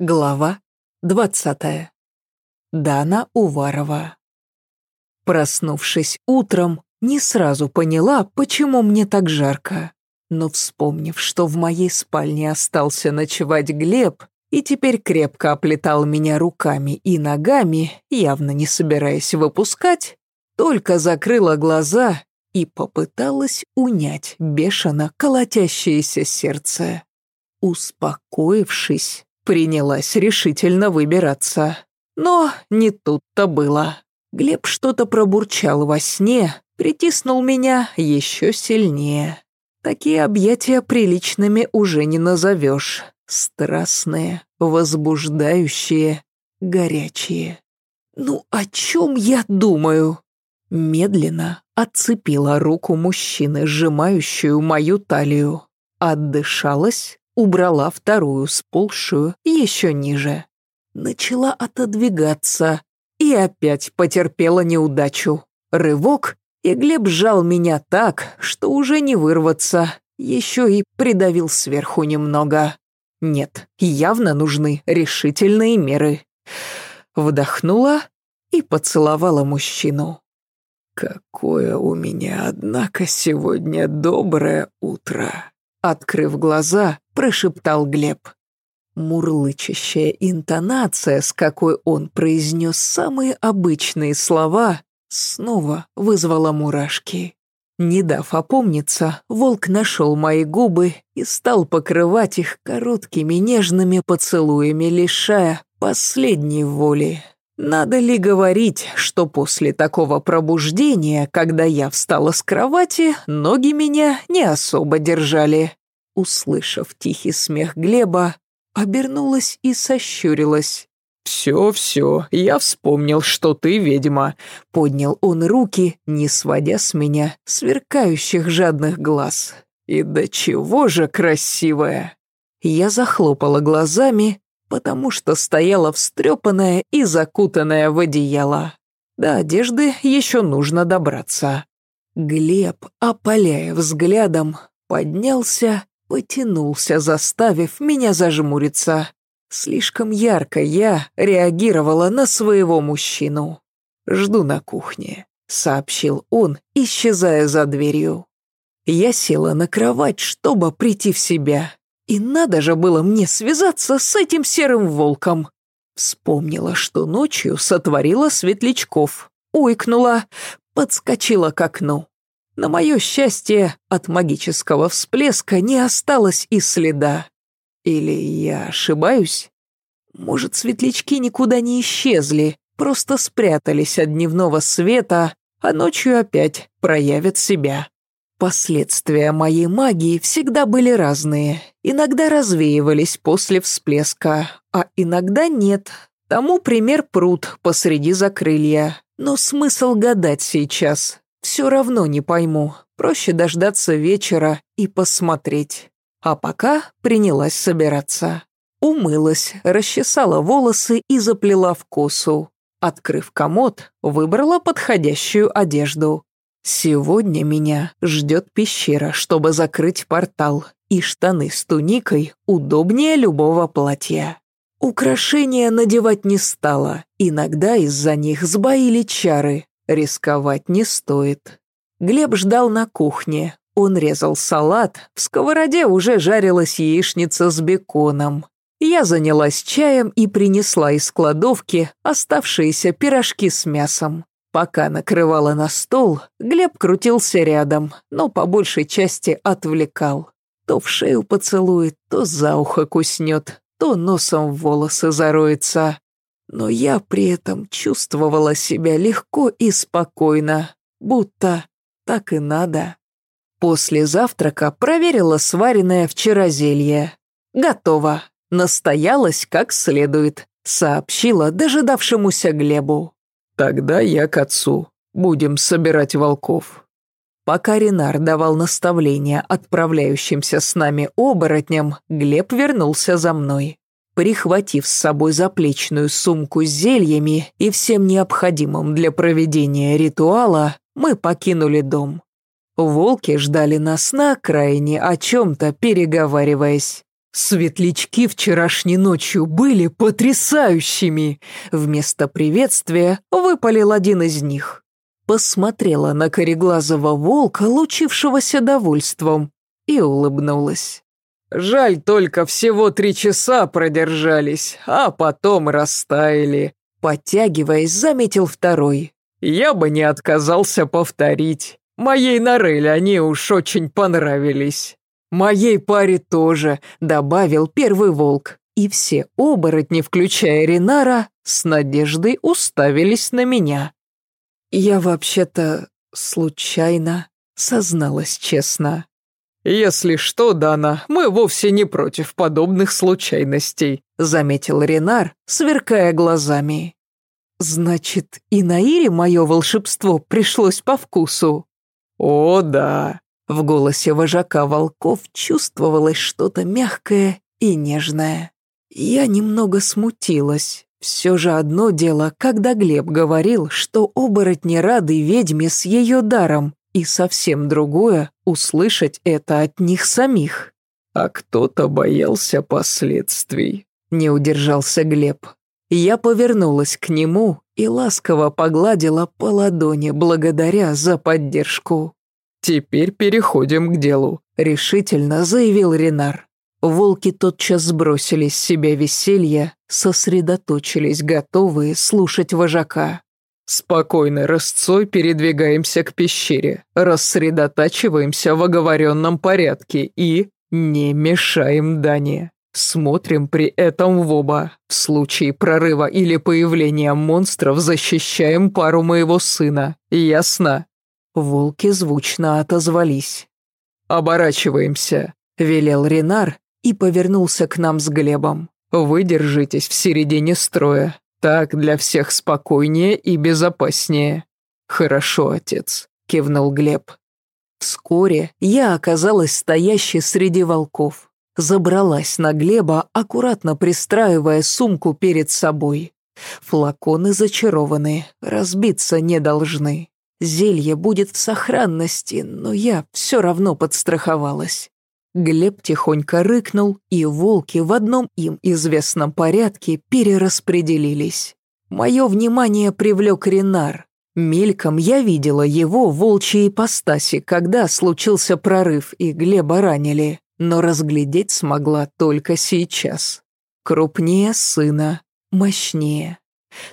Глава двадцатая. Дана Уварова. Проснувшись утром, не сразу поняла, почему мне так жарко. Но вспомнив, что в моей спальне остался ночевать Глеб и теперь крепко оплетал меня руками и ногами, явно не собираясь выпускать, только закрыла глаза и попыталась унять бешено колотящееся сердце. Успокоившись, Принялась решительно выбираться. Но не тут-то было. Глеб что-то пробурчал во сне, притиснул меня еще сильнее. Такие объятия приличными уже не назовешь. Страстные, возбуждающие, горячие. Ну о чем я думаю? Медленно отцепила руку мужчины, сжимающую мою талию. Отдышалась, убрала вторую, сползшую, еще ниже. Начала отодвигаться и опять потерпела неудачу. Рывок, и Глеб сжал меня так, что уже не вырваться, еще и придавил сверху немного. Нет, явно нужны решительные меры. Вдохнула и поцеловала мужчину. «Какое у меня, однако, сегодня доброе утро!» Открыв глаза, прошептал Глеб. Мурлычащая интонация, с какой он произнес самые обычные слова, снова вызвала мурашки. Не дав опомниться, волк нашел мои губы и стал покрывать их короткими нежными поцелуями, лишая последней воли. Надо ли говорить, что после такого пробуждения, когда я встала с кровати, ноги меня не особо держали? Услышав тихий смех Глеба, обернулась и сощурилась. «Все-все, я вспомнил, что ты ведьма», — поднял он руки, не сводя с меня сверкающих жадных глаз. «И до чего же красивая!» Я захлопала глазами, потому что стояла встрепанная и закутанная в одеяло. До одежды еще нужно добраться. Глеб, опаляя взглядом, поднялся потянулся, заставив меня зажмуриться. Слишком ярко я реагировала на своего мужчину. «Жду на кухне», — сообщил он, исчезая за дверью. Я села на кровать, чтобы прийти в себя. И надо же было мне связаться с этим серым волком. Вспомнила, что ночью сотворила светлячков. Уйкнула, подскочила к окну. На мое счастье, от магического всплеска не осталось и следа. Или я ошибаюсь? Может, светлячки никуда не исчезли, просто спрятались от дневного света, а ночью опять проявят себя. Последствия моей магии всегда были разные. Иногда развеивались после всплеска, а иногда нет. Тому пример пруд посреди закрылья. Но смысл гадать сейчас, все равно не пойму. Проще дождаться вечера и посмотреть. А пока принялась собираться. Умылась, расчесала волосы и заплела в косу. Открыв комод, выбрала подходящую одежду. Сегодня меня ждет пещера, чтобы закрыть портал, и штаны с туникой удобнее любого платья. Украшения надевать не стала, иногда из-за них сбоили чары, Рисковать не стоит. Глеб ждал на кухне. Он резал салат, в сковороде уже жарилась яичница с беконом. Я занялась чаем и принесла из кладовки оставшиеся пирожки с мясом. Пока накрывала на стол, Глеб крутился рядом, но по большей части отвлекал. То в шею поцелует, то за ухо куснет, то носом в волосы зароется но я при этом чувствовала себя легко и спокойно, будто так и надо. После завтрака проверила сваренное вчера зелье. Готово. Настоялась как следует, сообщила дожидавшемуся Глебу. Тогда я к отцу. Будем собирать волков. Пока Ренар давал наставления отправляющимся с нами оборотням, Глеб вернулся за мной. Прихватив с собой заплечную сумку с зельями и всем необходимым для проведения ритуала, мы покинули дом. Волки ждали нас на окраине, о чем-то переговариваясь. Светлячки вчерашней ночью были потрясающими. Вместо приветствия выпалил один из них. Посмотрела на кореглазого волка, лучившегося довольством, и улыбнулась. Жаль, только всего три часа продержались, а потом растаяли. Подтягиваясь, заметил второй. Я бы не отказался повторить. Моей Норель они уж очень понравились. Моей паре тоже, добавил первый волк. И все оборотни, включая Ринара, с надеждой уставились на меня. Я вообще-то случайно созналась честно. «Если что, Дана, мы вовсе не против подобных случайностей», заметил Ренар, сверкая глазами. «Значит, и на Ире мое волшебство пришлось по вкусу?» «О, да!» В голосе вожака волков чувствовалось что-то мягкое и нежное. Я немного смутилась. Все же одно дело, когда Глеб говорил, что оборотни рады ведьме с ее даром, и совсем другое — услышать это от них самих. А кто-то боялся последствий. Не удержался Глеб. Я повернулась к нему и ласково погладила по ладони, благодаря за поддержку. «Теперь переходим к делу», — решительно заявил Ренар. Волки тотчас сбросили с себя веселье, сосредоточились, готовые слушать вожака. Спокойной рысцой передвигаемся к пещере, рассредотачиваемся в оговоренном порядке и не мешаем Дане. Смотрим при этом в оба. В случае прорыва или появления монстров защищаем пару моего сына. Ясно?» Волки звучно отозвались. «Оборачиваемся», — велел Ренар и повернулся к нам с Глебом. «Вы держитесь в середине строя. Так для всех спокойнее и безопаснее. Хорошо, отец, кивнул Глеб. Вскоре я оказалась стоящей среди волков. Забралась на Глеба, аккуратно пристраивая сумку перед собой. Флаконы зачарованы, разбиться не должны. Зелье будет в сохранности, но я все равно подстраховалась. Глеб тихонько рыкнул, и волки в одном им известном порядке перераспределились. Мое внимание привлек Ренар. Мельком я видела его волчьи ипостаси, когда случился прорыв и Глеба ранили, но разглядеть смогла только сейчас. Крупнее сына, мощнее.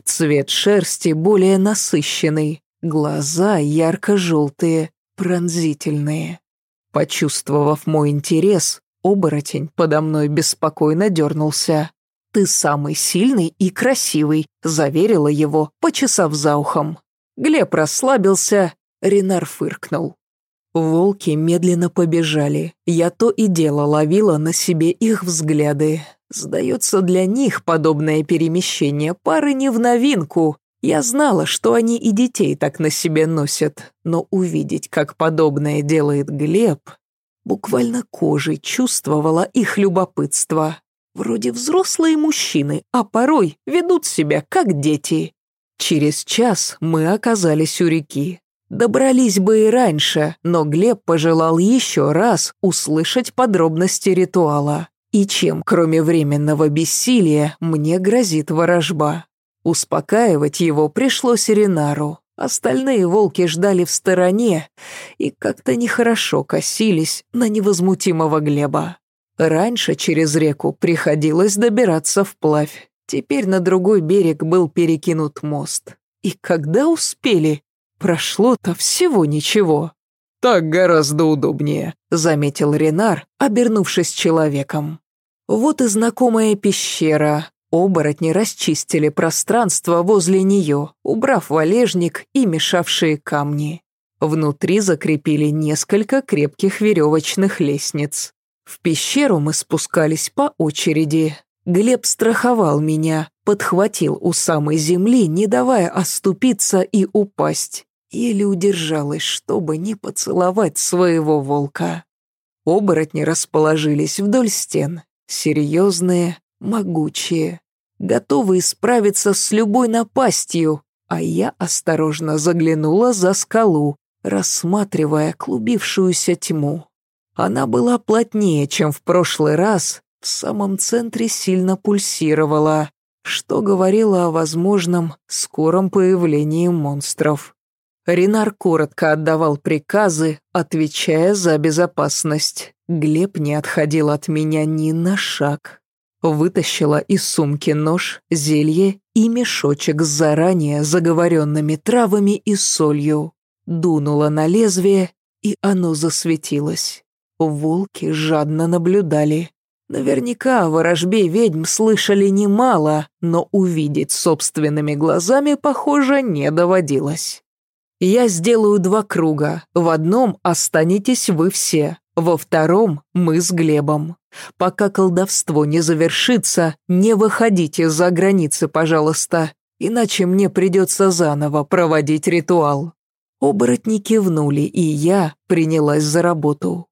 Цвет шерсти более насыщенный, глаза ярко-желтые, пронзительные. Почувствовав мой интерес, оборотень подо мной беспокойно дернулся. «Ты самый сильный и красивый», — заверила его, почесав за ухом. Глеб расслабился, Ренар фыркнул. Волки медленно побежали. Я то и дело ловила на себе их взгляды. Сдается, для них подобное перемещение пары не в новинку. Я знала, что они и детей так на себе носят, но увидеть, как подобное делает Глеб, буквально кожей чувствовала их любопытство. Вроде взрослые мужчины, а порой ведут себя как дети. Через час мы оказались у реки. Добрались бы и раньше, но Глеб пожелал еще раз услышать подробности ритуала. И чем, кроме временного бессилия, мне грозит ворожба. Успокаивать его пришлось Ренару. Остальные волки ждали в стороне и как-то нехорошо косились на невозмутимого Глеба. Раньше через реку приходилось добираться вплавь. Теперь на другой берег был перекинут мост. И когда успели? Прошло-то всего ничего. «Так гораздо удобнее», — заметил Ренар, обернувшись человеком. Вот и знакомая пещера, Оборотни расчистили пространство возле нее, убрав валежник и мешавшие камни. Внутри закрепили несколько крепких веревочных лестниц. В пещеру мы спускались по очереди. Глеб страховал меня, подхватил у самой земли, не давая оступиться и упасть. Еле удержалась, чтобы не поцеловать своего волка. Оборотни расположились вдоль стен, серьезные, могучие, готовые справиться с любой напастью, а я осторожно заглянула за скалу, рассматривая клубившуюся тьму. Она была плотнее, чем в прошлый раз, в самом центре сильно пульсировала, что говорило о возможном скором появлении монстров. Ренар коротко отдавал приказы, отвечая за безопасность. Глеб не отходил от меня ни на шаг. Вытащила из сумки нож, зелье и мешочек с заранее заговоренными травами и солью. Дунула на лезвие, и оно засветилось. Волки жадно наблюдали. Наверняка о ведьм слышали немало, но увидеть собственными глазами, похоже, не доводилось. Я сделаю два круга. В одном останетесь вы все, во втором мы с Глебом. Пока колдовство не завершится, не выходите за границы, пожалуйста, иначе мне придется заново проводить ритуал». Оборотни кивнули, и я принялась за работу.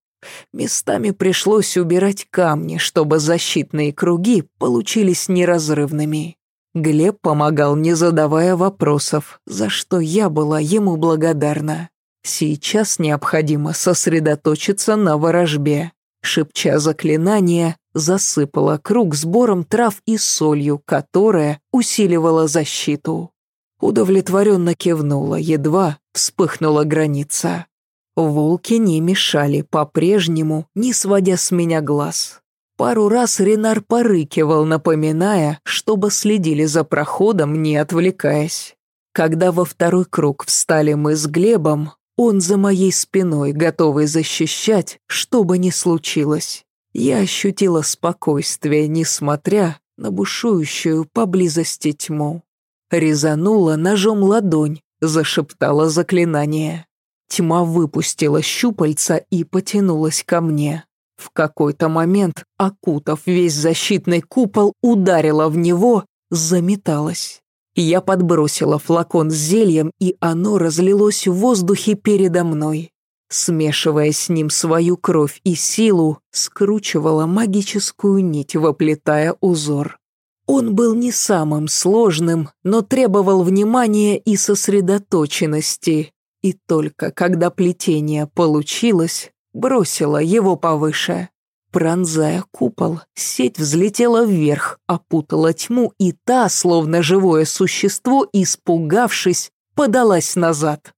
Местами пришлось убирать камни, чтобы защитные круги получились неразрывными. Глеб помогал, не задавая вопросов, за что я была ему благодарна. Сейчас необходимо сосредоточиться на ворожбе. Шепча заклинание, засыпала круг сбором трав и солью, которая усиливала защиту. Удовлетворенно кивнула, едва вспыхнула граница. Волки не мешали, по-прежнему, не сводя с меня глаз. Пару раз Ренар порыкивал, напоминая, чтобы следили за проходом, не отвлекаясь. Когда во второй круг встали мы с Глебом, он за моей спиной, готовый защищать, что бы ни случилось. Я ощутила спокойствие, несмотря на бушующую поблизости тьму. Резанула ножом ладонь, зашептала заклинание. Тьма выпустила щупальца и потянулась ко мне. В какой-то момент, окутав весь защитный купол, ударила в него, заметалась. Я подбросила флакон с зельем, и оно разлилось в воздухе передо мной. Смешивая с ним свою кровь и силу, скручивала магическую нить, воплетая узор. Он был не самым сложным, но требовал внимания и сосредоточенности, и только когда плетение получилось, бросила его повыше. Пронзая купол, сеть взлетела вверх, опутала тьму, и та, словно живое существо, испугавшись, подалась назад.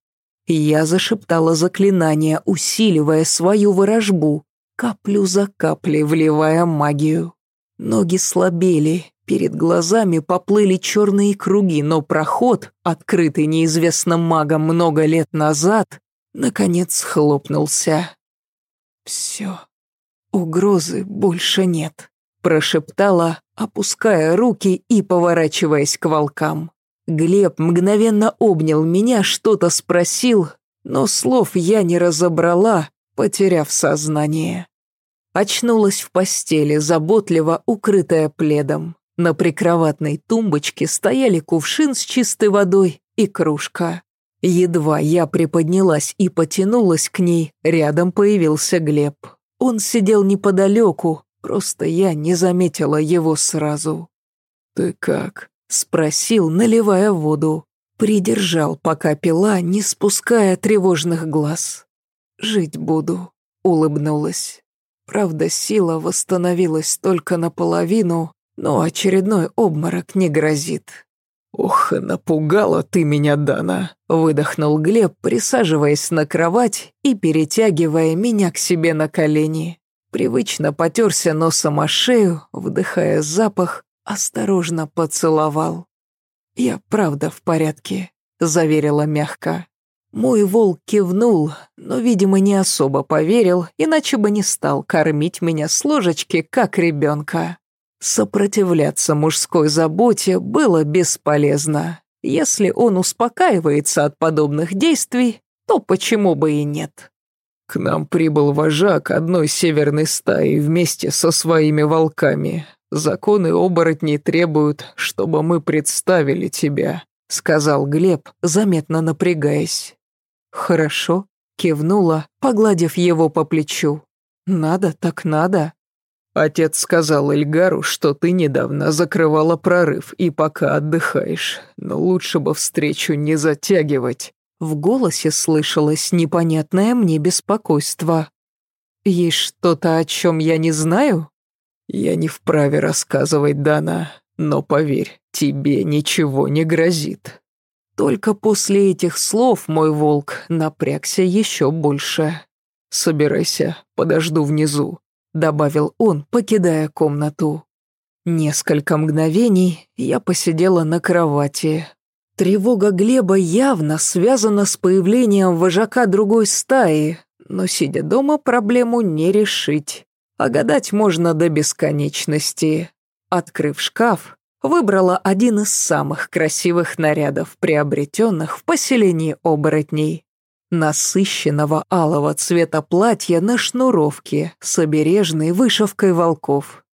Я зашептала заклинание, усиливая свою ворожбу, каплю за каплей вливая магию. Ноги слабели, Перед глазами поплыли черные круги, но проход, открытый неизвестным магом много лет назад, наконец хлопнулся. «Все, угрозы больше нет», — прошептала, опуская руки и поворачиваясь к волкам. Глеб мгновенно обнял меня, что-то спросил, но слов я не разобрала, потеряв сознание. Очнулась в постели, заботливо укрытая пледом. На прикроватной тумбочке стояли кувшин с чистой водой и кружка. Едва я приподнялась и потянулась к ней, рядом появился Глеб. Он сидел неподалеку, просто я не заметила его сразу. «Ты как?» — спросил, наливая воду. Придержал, пока пила, не спуская тревожных глаз. «Жить буду», — улыбнулась. Правда, сила восстановилась только наполовину, но очередной обморок не грозит. «Ох, напугала ты меня, Дана!» — выдохнул Глеб, присаживаясь на кровать и перетягивая меня к себе на колени. Привычно потерся носом о шею, вдыхая запах, осторожно поцеловал. «Я правда в порядке», — заверила мягко. Мой волк кивнул, но, видимо, не особо поверил, иначе бы не стал кормить меня с ложечки, как ребенка. Сопротивляться мужской заботе было бесполезно. Если он успокаивается от подобных действий, то почему бы и нет? К нам прибыл вожак одной северной стаи вместе со своими волками. Законы оборотней требуют, чтобы мы представили тебя», — сказал Глеб, заметно напрягаясь. «Хорошо», — кивнула, погладив его по плечу. «Надо так надо». Отец сказал Эльгару, что ты недавно закрывала прорыв и пока отдыхаешь, но лучше бы встречу не затягивать. В голосе слышалось непонятное мне беспокойство. Есть что-то, о чем я не знаю? «Я не вправе рассказывать, Дана, но поверь, тебе ничего не грозит». Только после этих слов мой волк напрягся еще больше. «Собирайся, подожду внизу», — добавил он, покидая комнату. Несколько мгновений я посидела на кровати. Тревога Глеба явно связана с появлением вожака другой стаи, но, сидя дома, проблему не решить. А гадать можно до бесконечности. Открыв шкаф, выбрала один из самых красивых нарядов, приобретенных в поселении оборотней. Насыщенного алого цвета платья на шнуровке с обережной вышивкой волков.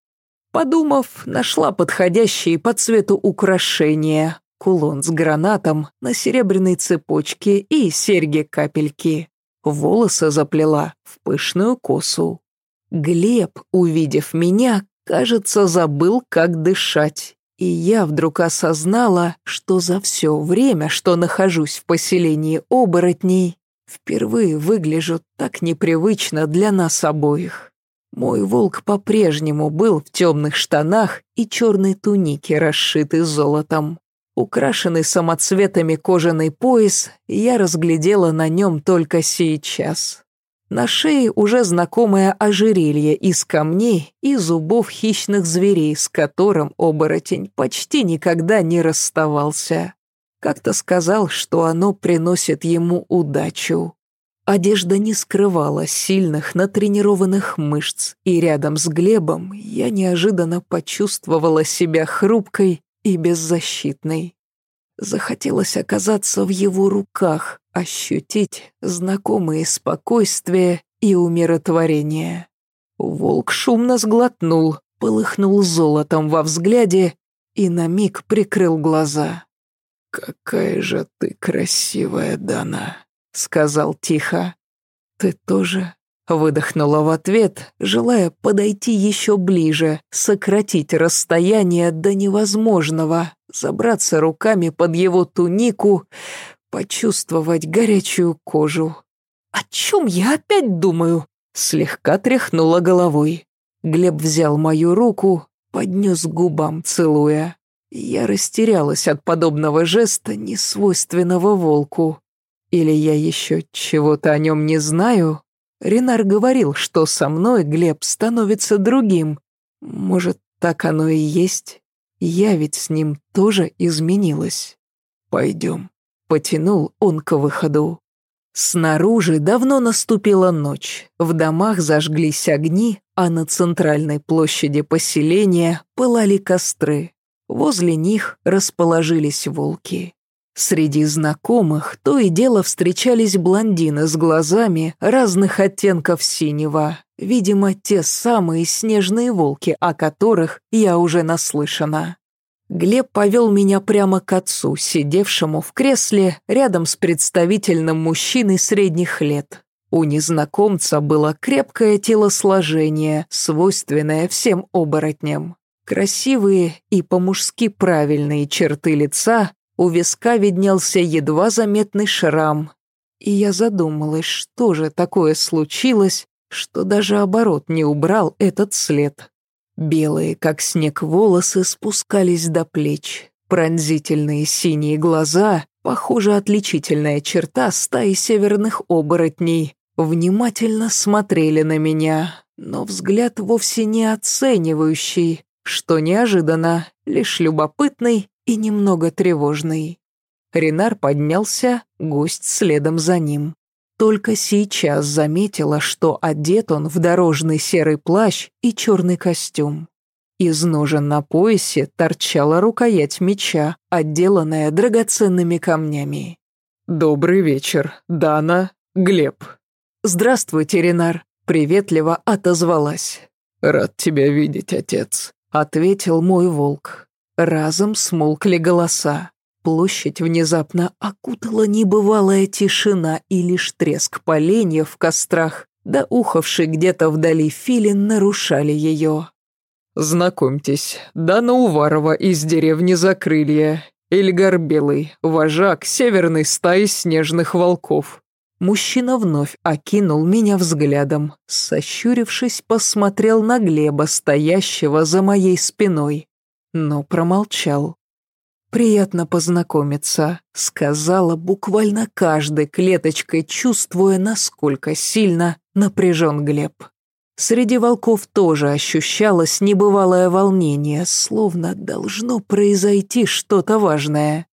Подумав, нашла подходящие по цвету украшения, кулон с гранатом на серебряной цепочке и серьги-капельки. Волосы заплела в пышную косу. Глеб, увидев меня, кажется, забыл, как дышать. И я вдруг осознала, что за все время, что нахожусь в поселении оборотней, впервые выгляжу так непривычно для нас обоих. Мой волк по-прежнему был в темных штанах и черной тунике, расшитой золотом. Украшенный самоцветами кожаный пояс я разглядела на нем только сейчас. На шее уже знакомое ожерелье из камней и зубов хищных зверей, с которым оборотень почти никогда не расставался. Как-то сказал, что оно приносит ему удачу. Одежда не скрывала сильных натренированных мышц, и рядом с Глебом я неожиданно почувствовала себя хрупкой и беззащитной. Захотелось оказаться в его руках, ощутить знакомые спокойствие и умиротворение. Волк шумно сглотнул, полыхнул золотом во взгляде и на миг прикрыл глаза. «Какая же ты красивая, Дана», — сказал тихо. «Ты тоже Выдохнула в ответ, желая подойти еще ближе, сократить расстояние до невозможного, забраться руками под его тунику, почувствовать горячую кожу. «О чем я опять думаю?» Слегка тряхнула головой. Глеб взял мою руку, поднес губам, целуя. Я растерялась от подобного жеста, несвойственного волку. Или я еще чего-то о нем не знаю? Ренар говорил, что со мной Глеб становится другим. Может, так оно и есть? Я ведь с ним тоже изменилась. Пойдем. Потянул он к выходу. Снаружи давно наступила ночь. В домах зажглись огни, а на центральной площади поселения пылали костры. Возле них расположились волки. Среди знакомых то и дело встречались блондины с глазами разных оттенков синего. Видимо, те самые снежные волки, о которых я уже наслышана. Глеб повел меня прямо к отцу, сидевшему в кресле рядом с представительным мужчиной средних лет. У незнакомца было крепкое телосложение, свойственное всем оборотням. Красивые и по-мужски правильные черты лица у виска виднелся едва заметный шрам. И я задумалась, что же такое случилось, что даже оборот не убрал этот след. Белые, как снег, волосы спускались до плеч. Пронзительные синие глаза, похоже, отличительная черта стаи северных оборотней, внимательно смотрели на меня, но взгляд вовсе не оценивающий, что неожиданно, лишь любопытный и немного тревожный. Ренар поднялся, гость следом за ним. Только сейчас заметила, что одет он в дорожный серый плащ и черный костюм. Из ножен на поясе торчала рукоять меча, отделанная драгоценными камнями. «Добрый вечер, Дана, Глеб». «Здравствуйте, Ренар», — приветливо отозвалась. «Рад тебя видеть, отец», — ответил мой волк. Разом смолкли голоса. Площадь внезапно окутала небывалая тишина и лишь треск поленьев в кострах, да ухавший где-то вдали филин нарушали ее. «Знакомьтесь, Дана Уварова из деревни Закрылья, Эльгар Белый, вожак северной стаи снежных волков». Мужчина вновь окинул меня взглядом, сощурившись, посмотрел на Глеба, стоящего за моей спиной, но промолчал. «Приятно познакомиться», — сказала буквально каждой клеточкой, чувствуя, насколько сильно напряжен Глеб. Среди волков тоже ощущалось небывалое волнение, словно должно произойти что-то важное.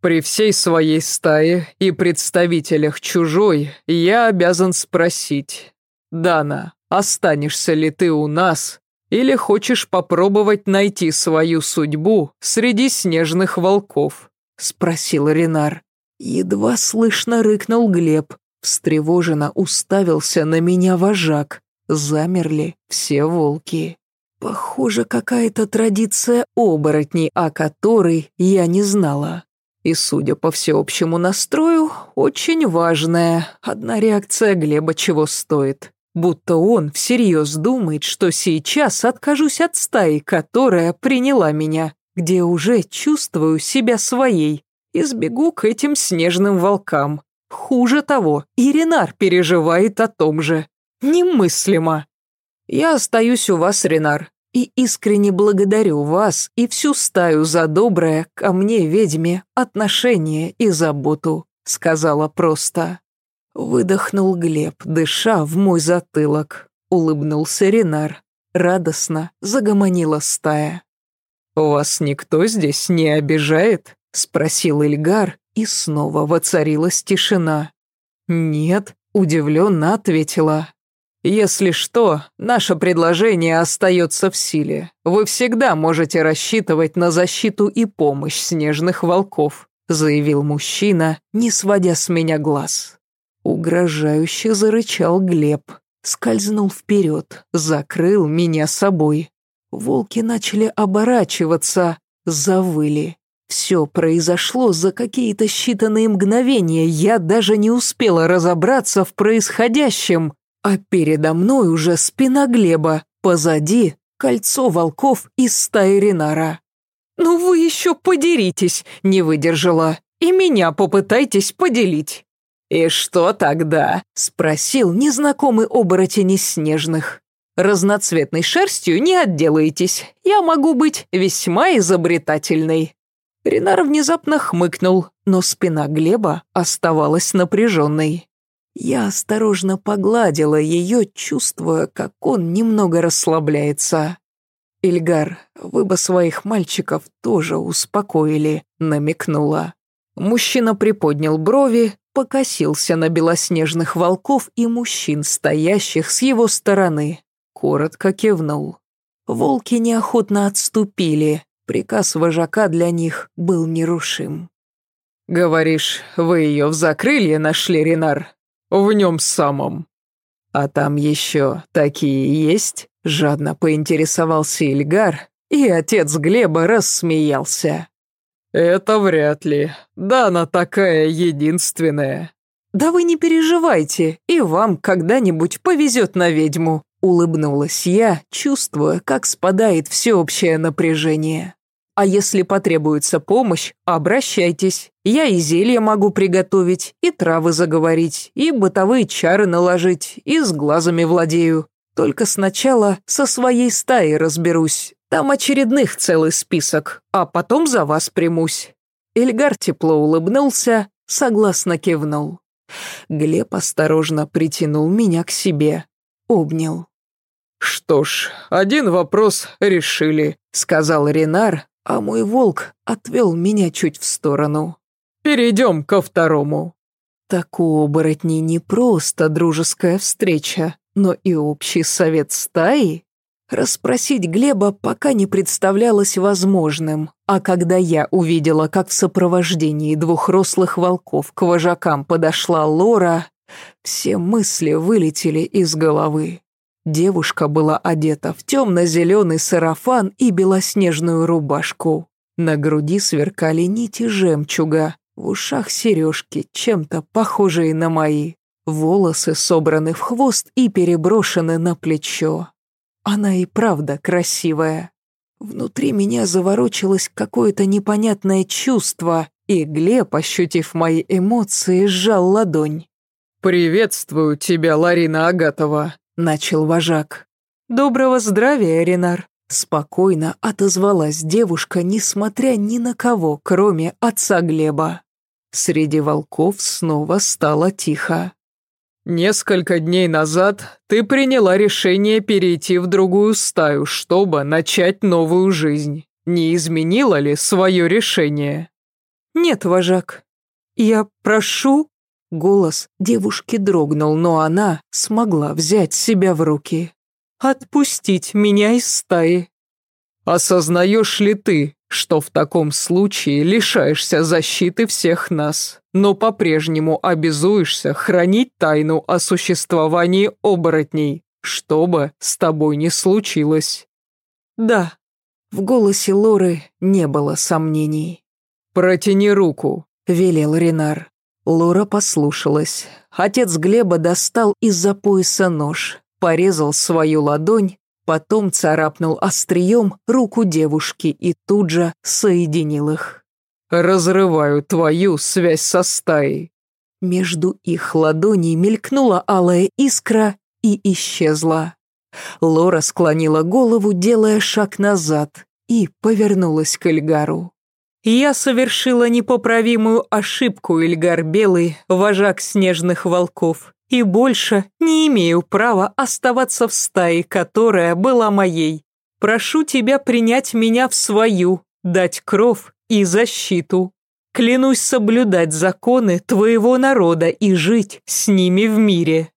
При всей своей стае и представителях чужой я обязан спросить. Дана, останешься ли ты у нас или хочешь попробовать найти свою судьбу среди снежных волков?» Спросил Ренар. Едва слышно рыкнул Глеб. Встревоженно уставился на меня вожак. Замерли все волки. Похоже, какая-то традиция оборотней, о которой я не знала. И, судя по всеобщему настрою, очень важная. Одна реакция Глеба чего стоит. Будто он всерьез думает, что сейчас откажусь от стаи, которая приняла меня, где уже чувствую себя своей, и сбегу к этим снежным волкам. Хуже того, Иринар переживает о том же. Немыслимо. Я остаюсь у вас, Ренар, и искренне благодарю вас и всю стаю за доброе ко мне, ведьме, отношение и заботу», — сказала просто. Выдохнул Глеб, дыша в мой затылок. Улыбнулся Ренар. Радостно загомонила стая. «Вас никто здесь не обижает?» — спросил Ильгар, и снова воцарилась тишина. «Нет», — удивленно ответила. Если что, наше предложение остается в силе. Вы всегда можете рассчитывать на защиту и помощь снежных волков», заявил мужчина, не сводя с меня глаз. Угрожающе зарычал Глеб, скользнул вперед, закрыл меня собой. Волки начали оборачиваться, завыли. Все произошло за какие-то считанные мгновения, я даже не успела разобраться в происходящем. А передо мной уже спина Глеба, позади кольцо волков из стаи Ренара. «Ну вы еще подеритесь», — не выдержала. «И меня попытайтесь поделить». «И что тогда?» — спросил незнакомый оборотень из снежных. «Разноцветной шерстью не отделаетесь. Я могу быть весьма изобретательной». Ренар внезапно хмыкнул, но спина Глеба оставалась напряженной. Я осторожно погладила ее, чувствуя, как он немного расслабляется. «Ильгар, вы бы своих мальчиков тоже успокоили», — намекнула. Мужчина приподнял брови, покосился на белоснежных волков и мужчин, стоящих с его стороны. Коротко кивнул. Волки неохотно отступили, приказ вожака для них был нерушим. «Говоришь, вы ее в закрылье нашли, Ренар?» В нем самом». «А там еще такие есть?» — жадно поинтересовался Ильгар, и отец Глеба рассмеялся. «Это вряд ли. Да она такая единственная». «Да вы не переживайте, и вам когда-нибудь повезет на ведьму», — улыбнулась я, чувствуя, как спадает всеобщее напряжение. А если потребуется помощь, обращайтесь. Я и зелья могу приготовить, и травы заговорить, и бытовые чары наложить, и с глазами владею. Только сначала со своей стаей разберусь. Там очередных целый список, а потом за вас примусь». Эльгар тепло улыбнулся, согласно кивнул. Глеб осторожно притянул меня к себе, обнял. «Что ж, один вопрос решили», — сказал Ренар, а мой волк отвел меня чуть в сторону. «Перейдем ко второму». Так у оборотней не просто дружеская встреча, но и общий совет стаи. Расспросить Глеба пока не представлялось возможным, а когда я увидела, как в сопровождении двух рослых волков к вожакам подошла Лора, все мысли вылетели из головы. Девушка была одета в темно-зеленый сарафан и белоснежную рубашку. На груди сверкали нити жемчуга, в ушах сережки, чем-то похожие на мои. Волосы собраны в хвост и переброшены на плечо. Она и правда красивая. Внутри меня заворочилось какое-то непонятное чувство, и Глеб, ощутив мои эмоции, сжал ладонь. «Приветствую тебя, Ларина Агатова», — начал вожак. «Доброго здравия, Ренар», — спокойно отозвалась девушка, несмотря ни на кого, кроме отца Глеба. Среди волков снова стало тихо. «Несколько дней назад ты приняла решение перейти в другую стаю, чтобы начать новую жизнь. Не изменила ли свое решение?» «Нет, вожак. Я прошу...» Голос девушки дрогнул, но она смогла взять себя в руки. «Отпустить меня из стаи». «Осознаешь ли ты, что в таком случае лишаешься защиты всех нас, но по-прежнему обязуешься хранить тайну о существовании оборотней, что бы с тобой ни случилось?» «Да». В голосе Лоры не было сомнений. «Протяни руку», — велел Ренар. Лора послушалась. Отец Глеба достал из-за пояса нож, порезал свою ладонь, потом царапнул острием руку девушки и тут же соединил их. «Разрываю твою связь со стаей». Между их ладоней мелькнула алая искра и исчезла. Лора склонила голову, делая шаг назад, и повернулась к Эльгару. Я совершила непоправимую ошибку, Ильгар Белый, вожак снежных волков, и больше не имею права оставаться в стае, которая была моей. Прошу тебя принять меня в свою, дать кров и защиту. Клянусь соблюдать законы твоего народа и жить с ними в мире».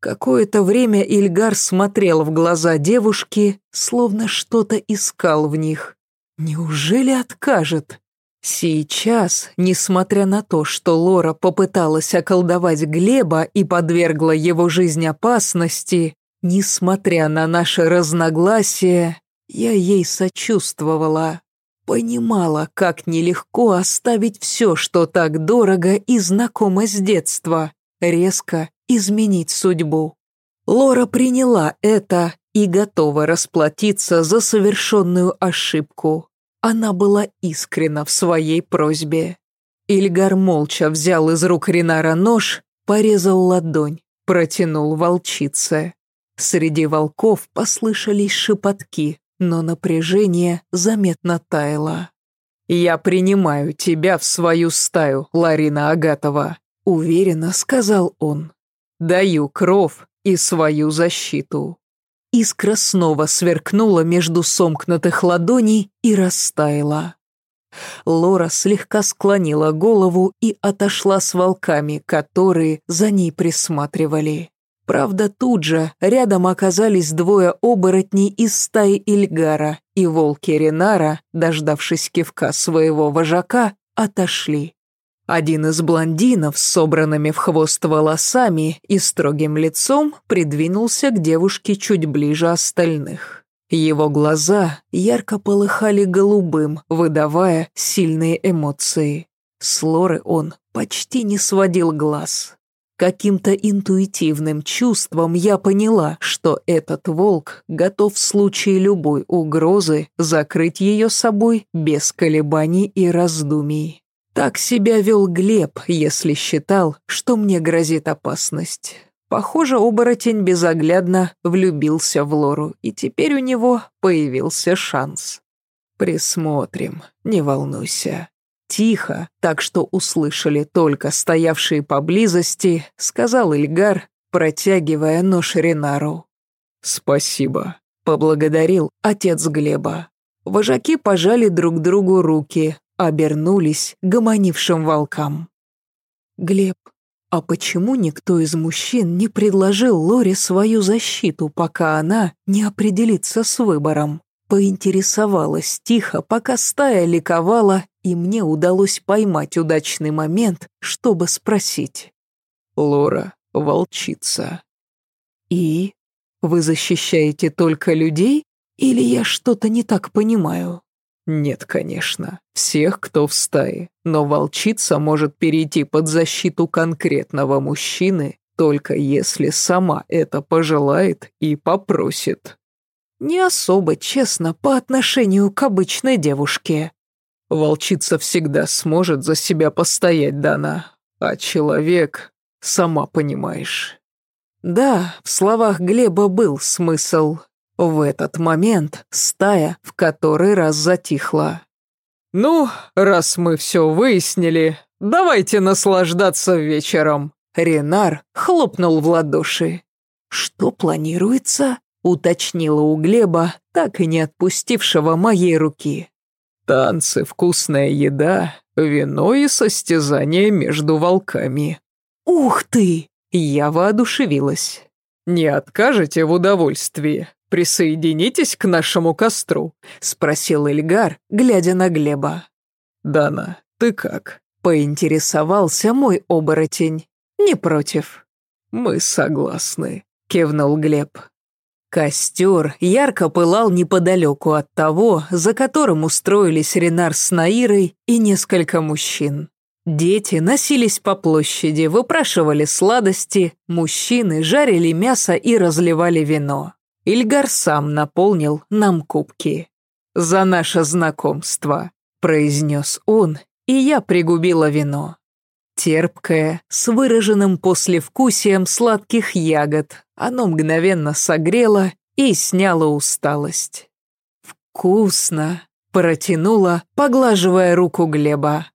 Какое-то время Ильгар смотрел в глаза девушки, словно что-то искал в них. Неужели откажет? Сейчас, несмотря на то, что Лора попыталась околдовать Глеба и подвергла его жизнь опасности, несмотря на наши разногласия, я ей сочувствовала. Понимала, как нелегко оставить все, что так дорого и знакомо с детства, резко изменить судьбу. Лора приняла это и готова расплатиться за совершенную ошибку. Она была искрена в своей просьбе. Ильгар молча взял из рук Ринара нож, порезал ладонь, протянул волчице. Среди волков послышались шепотки, но напряжение заметно таяло. «Я принимаю тебя в свою стаю, Ларина Агатова», — уверенно сказал он. «Даю кров и свою защиту». Искра снова сверкнула между сомкнутых ладоней и растаяла. Лора слегка склонила голову и отошла с волками, которые за ней присматривали. Правда, тут же рядом оказались двое оборотней из стаи Ильгара, и волки Ренара, дождавшись кивка своего вожака, отошли. Один из блондинов собранными в хвост волосами и строгим лицом придвинулся к девушке чуть ближе остальных. Его глаза ярко полыхали голубым, выдавая сильные эмоции. С Лоры он почти не сводил глаз. Каким-то интуитивным чувством я поняла, что этот волк готов в случае любой угрозы закрыть ее собой без колебаний и раздумий. Так себя вел Глеб, если считал, что мне грозит опасность. Похоже, оборотень безоглядно влюбился в Лору, и теперь у него появился шанс. Присмотрим, не волнуйся. Тихо, так что услышали только стоявшие поблизости, сказал Ильгар, протягивая нож Ренару. «Спасибо», — поблагодарил отец Глеба. Вожаки пожали друг другу руки, обернулись гомонившим волкам. «Глеб, а почему никто из мужчин не предложил Лоре свою защиту, пока она не определится с выбором?» Поинтересовалась тихо, пока стая ликовала, и мне удалось поймать удачный момент, чтобы спросить. «Лора, волчица». «И? Вы защищаете только людей? Или я что-то не так понимаю?» Нет, конечно, всех, кто в стае, но волчица может перейти под защиту конкретного мужчины, только если сама это пожелает и попросит. Не особо честно по отношению к обычной девушке. Волчица всегда сможет за себя постоять, Дана, а человек сама понимаешь». Да, в словах Глеба был смысл. В этот момент стая в который раз затихла. «Ну, раз мы все выяснили, давайте наслаждаться вечером». Ренар хлопнул в ладоши. «Что планируется?» — уточнила у Глеба, так и не отпустившего моей руки. «Танцы, вкусная еда, вино и состязание между волками». «Ух ты!» — я воодушевилась. «Не откажете в удовольствии? Присоединитесь к нашему костру?» — спросил Эльгар, глядя на Глеба. «Дана, ты как?» — поинтересовался мой оборотень. «Не против». «Мы согласны», — кивнул Глеб. Костер ярко пылал неподалеку от того, за которым устроились Ренар с Наирой и несколько мужчин. Дети носились по площади, выпрашивали сладости, мужчины жарили мясо и разливали вино. Ильгар сам наполнил нам кубки. «За наше знакомство», — произнес он, и я пригубила вино. Терпкое, с выраженным послевкусием сладких ягод, оно мгновенно согрело и сняло усталость. «Вкусно!» — протянула, поглаживая руку Глеба.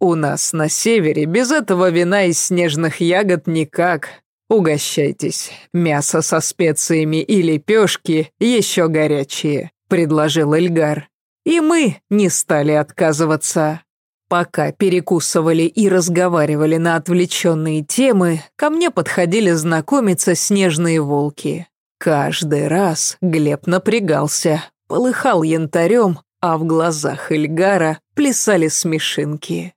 «У нас на севере без этого вина из снежных ягод никак. Угощайтесь. Мясо со специями и лепешки еще горячие», — предложил Эльгар. И мы не стали отказываться. Пока перекусывали и разговаривали на отвлеченные темы, ко мне подходили знакомиться снежные волки. Каждый раз Глеб напрягался, полыхал янтарем, а в глазах Эльгара плясали смешинки.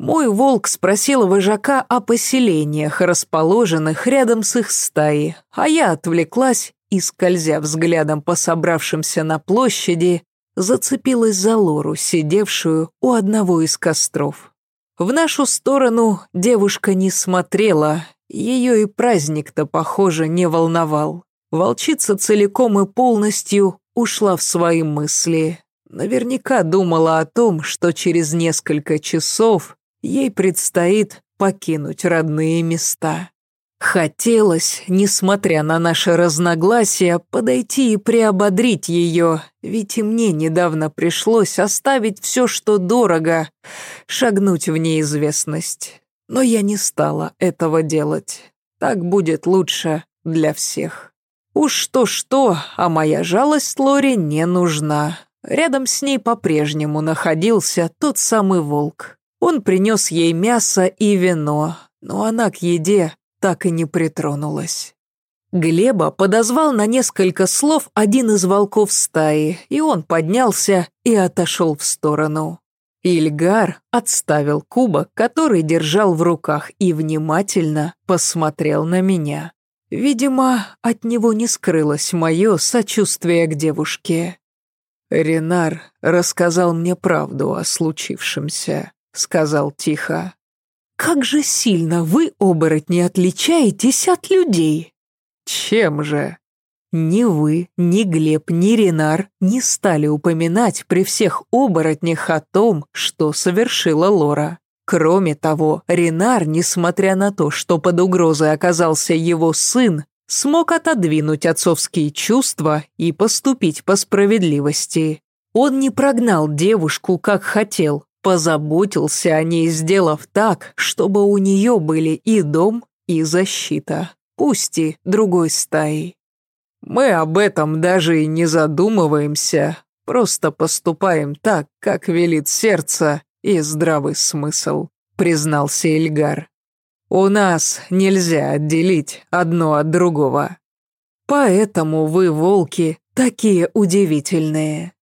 Мой волк спросил вожака о поселениях, расположенных рядом с их стаей, а я отвлеклась и, скользя взглядом по собравшимся на площади, зацепилась за Лору, сидевшую у одного из костров. В нашу сторону девушка не смотрела, ее и праздник-то, похоже, не волновал. Волчица целиком и полностью ушла в свои мысли. Наверняка думала о том, что через несколько часов ей предстоит покинуть родные места. Хотелось, несмотря на наши разногласия, подойти и приободрить ее, ведь и мне недавно пришлось оставить все, что дорого, шагнуть в неизвестность. Но я не стала этого делать. Так будет лучше для всех. Уж что-что, а моя жалость Лоре не нужна. Рядом с ней по-прежнему находился тот самый волк. Он принес ей мясо и вино, но она к еде так и не притронулась. Глеба подозвал на несколько слов один из волков стаи, и он поднялся и отошел в сторону. Ильгар отставил кубок, который держал в руках, и внимательно посмотрел на меня. Видимо, от него не скрылось мое сочувствие к девушке. «Ренар рассказал мне правду о случившемся», — сказал тихо. Как же сильно вы, оборотни, отличаетесь от людей. Чем же? Ни вы, ни Глеб, ни Ренар не стали упоминать при всех оборотнях о том, что совершила Лора. Кроме того, Ренар, несмотря на то, что под угрозой оказался его сын, смог отодвинуть отцовские чувства и поступить по справедливости. Он не прогнал девушку, как хотел, Позаботился о ней, сделав так, чтобы у нее были и дом, и защита, пусть и другой стаи. Мы об этом даже и не задумываемся, просто поступаем так, как велит сердце и здравый смысл», — признался Эльгар. «У нас нельзя отделить одно от другого. Поэтому вы, волки, такие удивительные.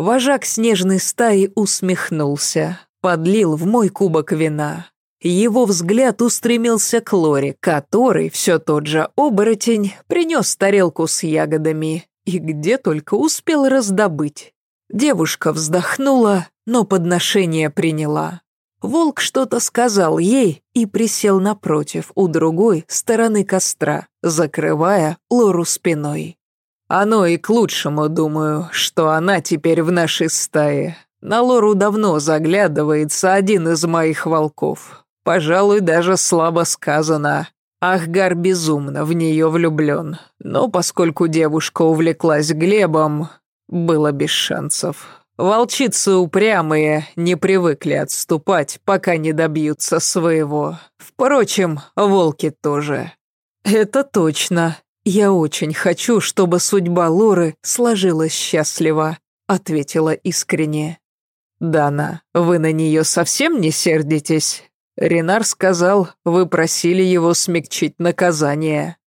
Вожак снежной стаи усмехнулся, подлил в мой кубок вина. Его взгляд устремился к Лоре, который, все тот же оборотень, принес тарелку с ягодами и где только успел раздобыть. Девушка вздохнула, но подношение приняла. Волк что-то сказал ей и присел напротив, у другой стороны костра, закрывая Лору спиной. Оно и к лучшему, думаю, что она теперь в нашей стае. На Лору давно заглядывается один из моих волков. Пожалуй, даже слабо сказано. Ахгар безумно в нее влюблен, но поскольку девушка увлеклась Глебом, было без шансов. Волчицы упрямые не привыкли отступать, пока не добьются своего. Впрочем, волки тоже. Это точно. Я очень хочу, чтобы судьба Лоры сложилась счастливо, ответила искренне. Дана, вы на нее совсем не сердитесь? Ренар сказал, вы просили его смягчить наказание.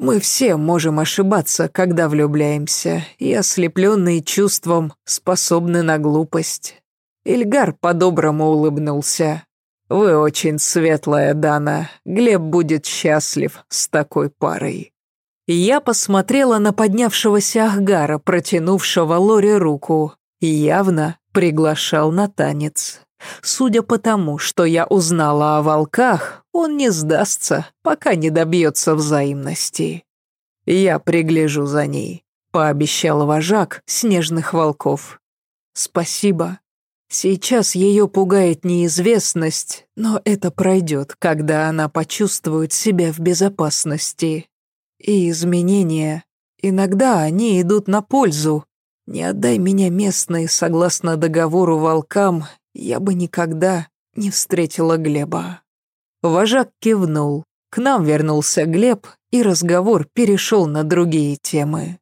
Мы все можем ошибаться, когда влюбляемся, и ослепленные чувством способны на глупость. Ильгар по-доброму улыбнулся. «Вы очень светлая, Дана. Глеб будет счастлив с такой парой». Я посмотрела на поднявшегося Ахгара, протянувшего Лоре руку, явно приглашал на танец. Судя по тому, что я узнала о волках, он не сдастся, пока не добьется взаимности. Я пригляжу за ней, пообещал вожак снежных волков. Спасибо. Сейчас ее пугает неизвестность, но это пройдет, когда она почувствует себя в безопасности. И изменения, иногда они идут на пользу. Не отдай меня местные согласно договору волкам, я бы никогда не встретила Глеба. Вожак кивнул. К нам вернулся Глеб, и разговор перешел на другие темы.